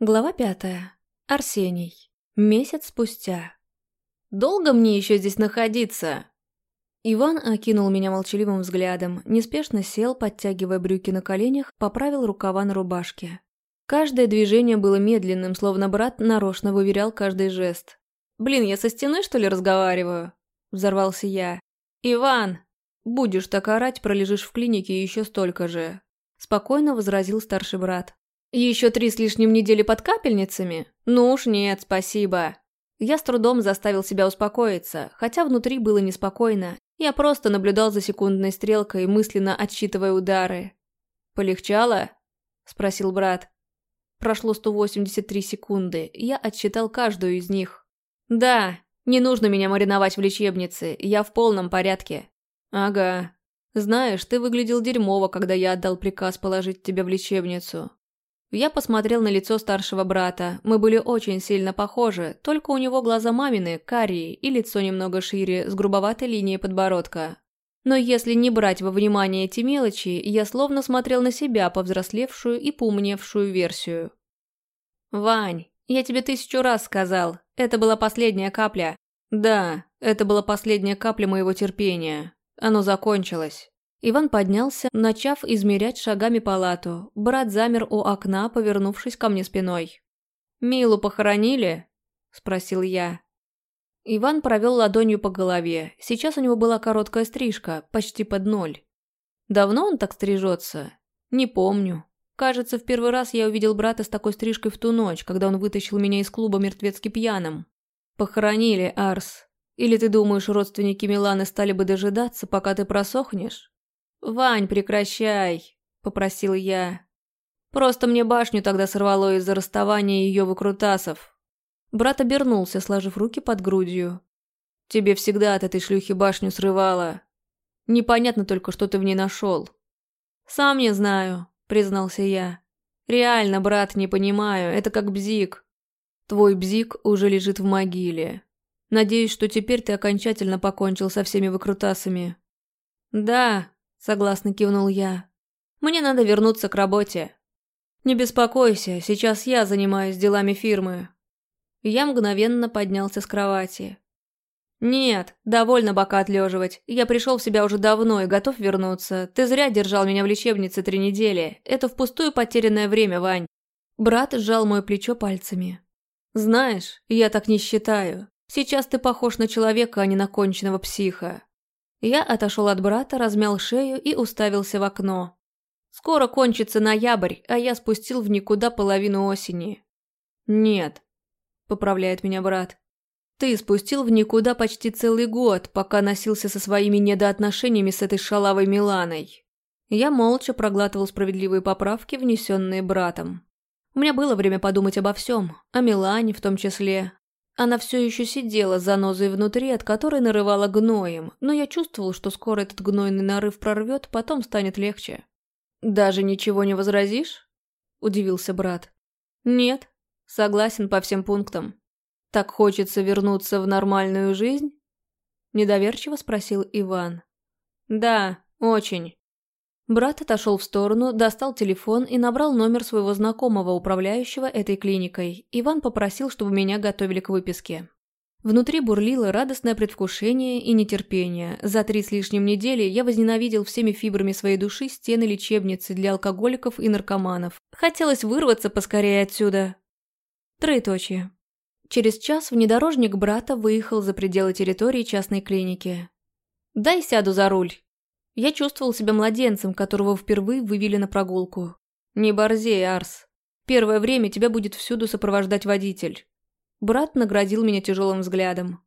Глава пятая. Арсений. Месяц спустя. «Долго мне еще здесь находиться?» Иван окинул меня молчаливым взглядом, неспешно сел, подтягивая брюки на коленях, поправил рукава на рубашке. Каждое движение было медленным, словно брат нарочно выверял каждый жест. «Блин, я со стены, что ли, разговариваю?» – взорвался я. «Иван! Будешь так орать, пролежишь в клинике еще столько же!» – спокойно возразил старший брат. Еще три с лишним недели под капельницами? Ну уж нет, спасибо. Я с трудом заставил себя успокоиться, хотя внутри было неспокойно. Я просто наблюдал за секундной стрелкой, мысленно отсчитывая удары. «Полегчало?» – спросил брат. Прошло 183 секунды, я отсчитал каждую из них. «Да, не нужно меня мариновать в лечебнице, я в полном порядке». «Ага. Знаешь, ты выглядел дерьмово, когда я отдал приказ положить тебя в лечебницу. Я посмотрел на лицо старшего брата. Мы были очень сильно похожи, только у него глаза мамины, карие, и лицо немного шире, с грубоватой линией подбородка. Но если не брать во внимание эти мелочи, я словно смотрел на себя, повзрослевшую и поумневшую версию. «Вань, я тебе тысячу раз сказал, это была последняя капля». «Да, это была последняя капля моего терпения. Оно закончилось». Иван поднялся, начав измерять шагами палату. Брат замер у окна, повернувшись ко мне спиной. «Милу похоронили?» – спросил я. Иван провел ладонью по голове. Сейчас у него была короткая стрижка, почти под ноль. Давно он так стрижется? Не помню. Кажется, в первый раз я увидел брата с такой стрижкой в ту ночь, когда он вытащил меня из клуба мертвецки пьяным. Похоронили, Арс. Или ты думаешь, родственники Миланы стали бы дожидаться, пока ты просохнешь? «Вань, прекращай», — попросил я. «Просто мне башню тогда сорвало из-за расставания ее выкрутасов». Брат обернулся, сложив руки под грудью. «Тебе всегда от этой шлюхи башню срывало. Непонятно только, что ты в ней нашел». «Сам не знаю», — признался я. «Реально, брат, не понимаю, это как бзик. Твой бзик уже лежит в могиле. Надеюсь, что теперь ты окончательно покончил со всеми выкрутасами». «Да», Согласно кивнул я. Мне надо вернуться к работе. Не беспокойся, сейчас я занимаюсь делами фирмы. Я мгновенно поднялся с кровати. «Нет, довольно бока отлеживать. Я пришел в себя уже давно и готов вернуться. Ты зря держал меня в лечебнице три недели. Это впустую потерянное время, Вань». Брат сжал мое плечо пальцами. «Знаешь, я так не считаю. Сейчас ты похож на человека, а не на конченного психа. Я отошел от брата, размял шею и уставился в окно. Скоро кончится ноябрь, а я спустил в никуда половину осени. «Нет», — поправляет меня брат. «Ты спустил в никуда почти целый год, пока носился со своими недоотношениями с этой шалавой Миланой». Я молча проглатывал справедливые поправки, внесенные братом. У меня было время подумать обо всем, о Милане в том числе, она все еще сидела за нозой внутри, от которой нарывала гноем, но я чувствовал, что скоро этот гнойный нарыв прорвет, потом станет легче. «Даже ничего не возразишь?» – удивился брат. «Нет, согласен по всем пунктам. Так хочется вернуться в нормальную жизнь?» Недоверчиво спросил Иван. «Да, очень. Брат отошел в сторону, достал телефон и набрал номер своего знакомого, управляющего этой клиникой. Иван попросил, чтобы меня готовили к выписке. Внутри бурлило радостное предвкушение и нетерпение. За три с лишним недели я возненавидел всеми фибрами своей души стены лечебницы для алкоголиков и наркоманов. Хотелось вырваться поскорее отсюда. Троеточие. Через час внедорожник брата выехал за пределы территории частной клиники. «Дай сяду за руль», я чувствовал себя младенцем, которого впервые вывели на прогулку. «Не борзей, Арс. Первое время тебя будет всюду сопровождать водитель». Брат наградил меня тяжелым взглядом.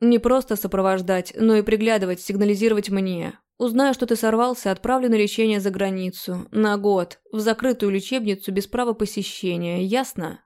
«Не просто сопровождать, но и приглядывать, сигнализировать мне. Узнаю, что ты сорвался, отправлю на лечение за границу. На год. В закрытую лечебницу без права посещения. Ясно?»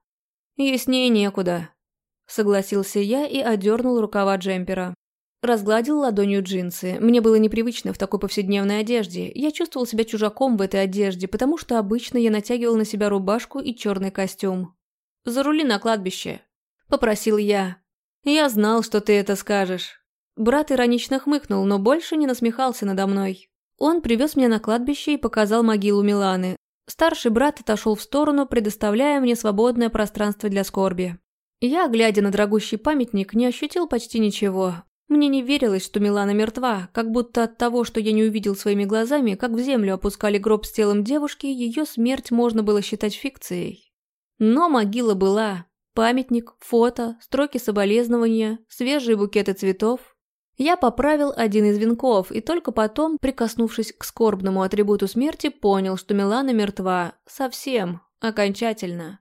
«Яснее некуда», — согласился я и одернул рукава джемпера. Разгладил ладонью джинсы. Мне было непривычно в такой повседневной одежде. Я чувствовал себя чужаком в этой одежде, потому что обычно я натягивал на себя рубашку и черный костюм. «Зарули на кладбище», — попросил я. «Я знал, что ты это скажешь». Брат иронично хмыкнул, но больше не насмехался надо мной. Он привез меня на кладбище и показал могилу Миланы. Старший брат отошел в сторону, предоставляя мне свободное пространство для скорби. Я, глядя на дорогущий памятник, не ощутил почти ничего. Мне не верилось, что Милана мертва, как будто от того, что я не увидел своими глазами, как в землю опускали гроб с телом девушки, ее смерть можно было считать фикцией. Но могила была. Памятник, фото, строки соболезнования, свежие букеты цветов. Я поправил один из венков и только потом, прикоснувшись к скорбному атрибуту смерти, понял, что Милана мертва. Совсем. Окончательно.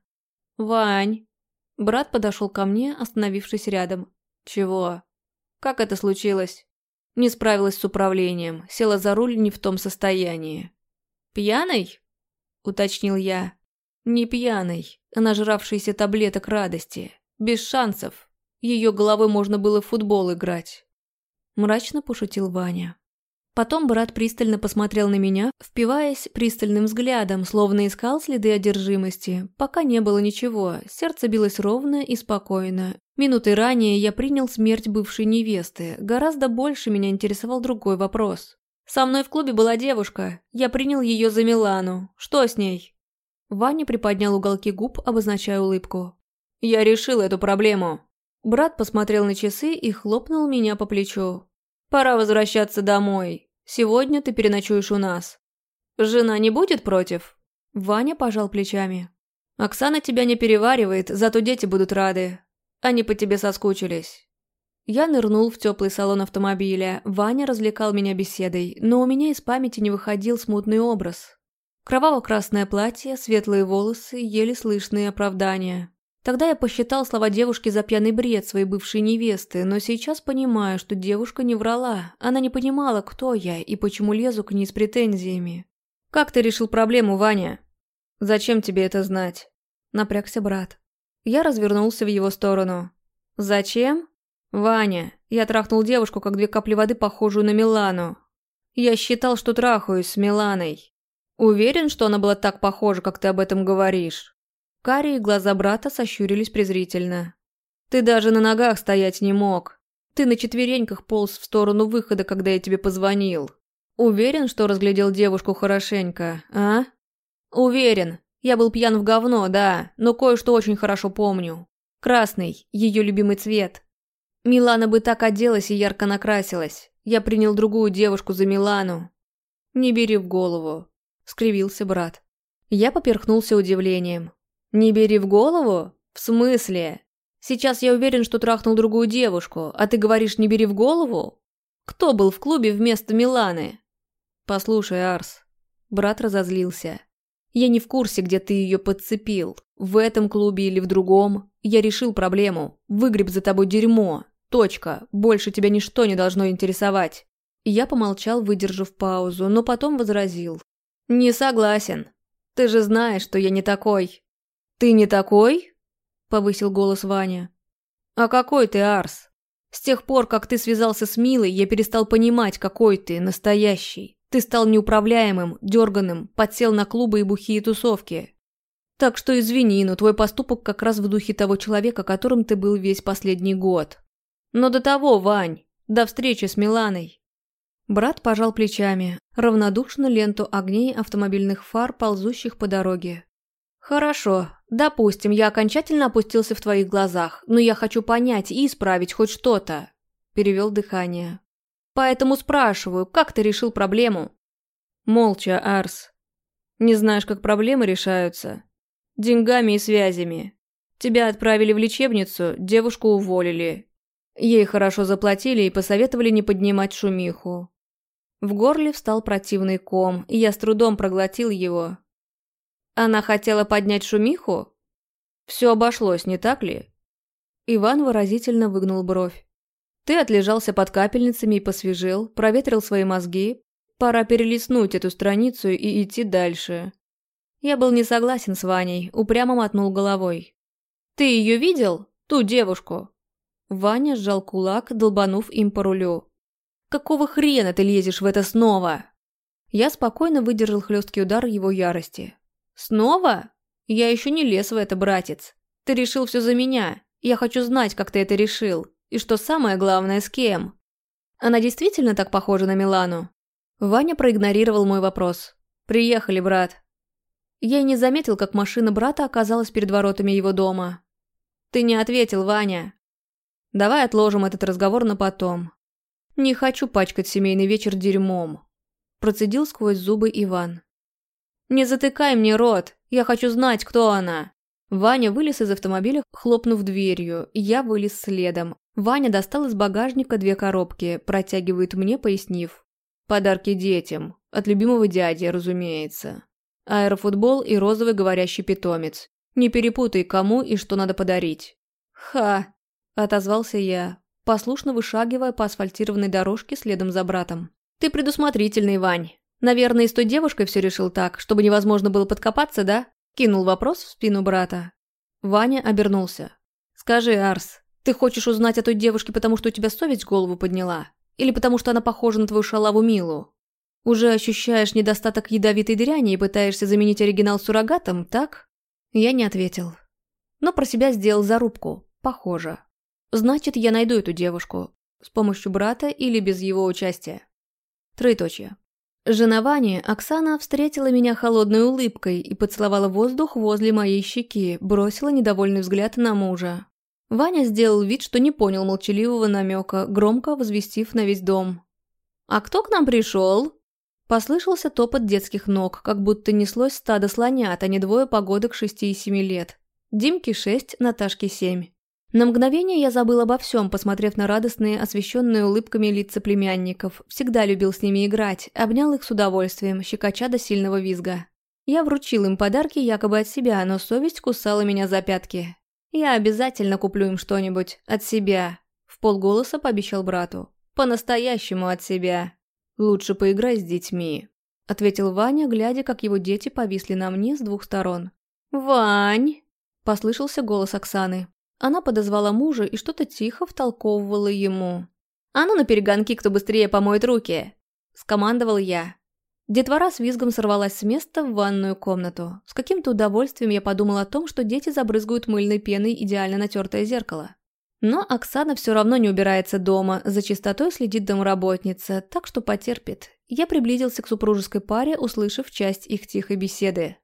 «Вань!» Брат подошел ко мне, остановившись рядом. «Чего?» Как это случилось? Не справилась с управлением, села за руль не в том состоянии. «Пьяный?» – уточнил я. «Не пьяный, а нажравшийся таблеток радости. Без шансов. Ее головой можно было в футбол играть». Мрачно пошутил Ваня. Потом брат пристально посмотрел на меня, впиваясь пристальным взглядом, словно искал следы одержимости. Пока не было ничего, сердце билось ровно и спокойно. Минуты ранее я принял смерть бывшей невесты. Гораздо больше меня интересовал другой вопрос. Со мной в клубе была девушка. Я принял ее за Милану. Что с ней? Ваня приподнял уголки губ, обозначая улыбку. Я решил эту проблему. Брат посмотрел на часы и хлопнул меня по плечу. Пора возвращаться домой. Сегодня ты переночуешь у нас. Жена не будет против?» Ваня пожал плечами. «Оксана тебя не переваривает, зато дети будут рады. Они по тебе соскучились». Я нырнул в теплый салон автомобиля. Ваня развлекал меня беседой, но у меня из памяти не выходил смутный образ. Кроваво-красное платье, светлые волосы, еле слышные оправдания. Тогда я посчитал слова девушки за пьяный бред своей бывшей невесты, но сейчас понимаю, что девушка не врала. Она не понимала, кто я и почему лезу к ней с претензиями. «Как ты решил проблему, Ваня?» «Зачем тебе это знать?» Напрягся брат. Я развернулся в его сторону. «Зачем?» «Ваня, я трахнул девушку, как две капли воды, похожую на Милану. Я считал, что трахаюсь с Миланой. Уверен, что она была так похожа, как ты об этом говоришь?» Карие глаза брата сощурились презрительно. «Ты даже на ногах стоять не мог. Ты на четвереньках полз в сторону выхода, когда я тебе позвонил. Уверен, что разглядел девушку хорошенько, а?» «Уверен. Я был пьян в говно, да, но кое-что очень хорошо помню. Красный, ее любимый цвет. Милана бы так оделась и ярко накрасилась. Я принял другую девушку за Милану. Не бери в голову», — скривился брат. Я поперхнулся удивлением. «Не бери в голову? В смысле? Сейчас я уверен, что трахнул другую девушку, а ты говоришь «не бери в голову»? Кто был в клубе вместо Миланы?» «Послушай, Арс». Брат разозлился. «Я не в курсе, где ты ее подцепил. В этом клубе или в другом. Я решил проблему. Выгреб за тобой дерьмо. Точка. Больше тебя ничто не должно интересовать». Я помолчал, выдержав паузу, но потом возразил. «Не согласен. Ты же знаешь, что я не такой. «Ты не такой?» – повысил голос Ваня. «А какой ты, Арс? С тех пор, как ты связался с Милой, я перестал понимать, какой ты, настоящий. Ты стал неуправляемым, дерганым, подсел на клубы и бухие тусовки. Так что извини, но твой поступок как раз в духе того человека, которым ты был весь последний год. Но до того, Вань, до встречи с Миланой». Брат пожал плечами, равнодушно ленту огней автомобильных фар, ползущих по дороге. «Хорошо, допустим, я окончательно опустился в твоих глазах, но я хочу понять и исправить хоть что-то», – перевел дыхание. «Поэтому спрашиваю, как ты решил проблему?» «Молча, Арс. Не знаешь, как проблемы решаются? Деньгами и связями. Тебя отправили в лечебницу, девушку уволили. Ей хорошо заплатили и посоветовали не поднимать шумиху. В горле встал противный ком, и я с трудом проглотил его, она хотела поднять шумиху? Все обошлось, не так ли? Иван выразительно выгнул бровь. Ты отлежался под капельницами и посвежел, проветрил свои мозги. Пора перелистнуть эту страницу и идти дальше. Я был не согласен с Ваней, упрямо мотнул головой. «Ты ее видел? Ту девушку?» Ваня сжал кулак, долбанув им по рулю. «Какого хрена ты лезешь в это снова?» Я спокойно выдержал хлесткий удар его ярости. «Снова? Я еще не лез в это, братец. Ты решил все за меня. Я хочу знать, как ты это решил. И что самое главное, с кем?» Она действительно так похожа на Милану? Ваня проигнорировал мой вопрос. «Приехали, брат». Я и не заметил, как машина брата оказалась перед воротами его дома. «Ты не ответил, Ваня. Давай отложим этот разговор на потом. Не хочу пачкать семейный вечер дерьмом», – процедил сквозь зубы Иван. «Не затыкай мне рот, я хочу знать, кто она». Ваня вылез из автомобиля, хлопнув дверью, я вылез следом. Ваня достал из багажника две коробки, протягивает мне, пояснив. «Подарки детям. От любимого дяди, разумеется. Аэрофутбол и розовый говорящий питомец. Не перепутай, кому и что надо подарить». «Ха!» – отозвался я, послушно вышагивая по асфальтированной дорожке следом за братом. «Ты предусмотрительный, Вань. Наверное, и с той девушкой все решил так, чтобы невозможно было подкопаться, да?» Кинул вопрос в спину брата. Ваня обернулся. «Скажи, Арс, ты хочешь узнать о той девушке, потому что у тебя совесть голову подняла? Или потому что она похожа на твою шалаву Милу? Уже ощущаешь недостаток ядовитой дряни и пытаешься заменить оригинал суррогатом, так?» Я не ответил. Но про себя сделал зарубку. Похоже. Значит, я найду эту девушку. С помощью брата или без его участия. Троеточие. Жена Вани, Оксана, встретила меня холодной улыбкой и поцеловала воздух возле моей щеки, бросила недовольный взгляд на мужа. Ваня сделал вид, что не понял молчаливого намека, громко возвестив на весь дом. «А кто к нам пришел?» Послышался топот детских ног, как будто неслось стадо слонят, а не двое погодок шести и семи лет. Димке шесть, Наташке семь. На мгновение я забыл обо всем, посмотрев на радостные, освещенные улыбками лица племянников. Всегда любил с ними играть, обнял их с удовольствием, щекоча до сильного визга. Я вручил им подарки якобы от себя, но совесть кусала меня за пятки. «Я обязательно куплю им что-нибудь. От себя», — в полголоса пообещал брату. «По-настоящему от себя. Лучше поиграй с детьми», — ответил Ваня, глядя, как его дети повисли на мне с двух сторон. «Вань!» — послышался голос Оксаны. Она подозвала мужа и что-то тихо втолковывала ему. «А ну на перегонки, кто быстрее помоет руки!» – скомандовал я. Детвора с визгом сорвалась с места в ванную комнату. С каким-то удовольствием я подумал о том, что дети забрызгают мыльной пеной идеально натертое зеркало. Но Оксана все равно не убирается дома, за чистотой следит домработница, так что потерпит. Я приблизился к супружеской паре, услышав часть их тихой беседы.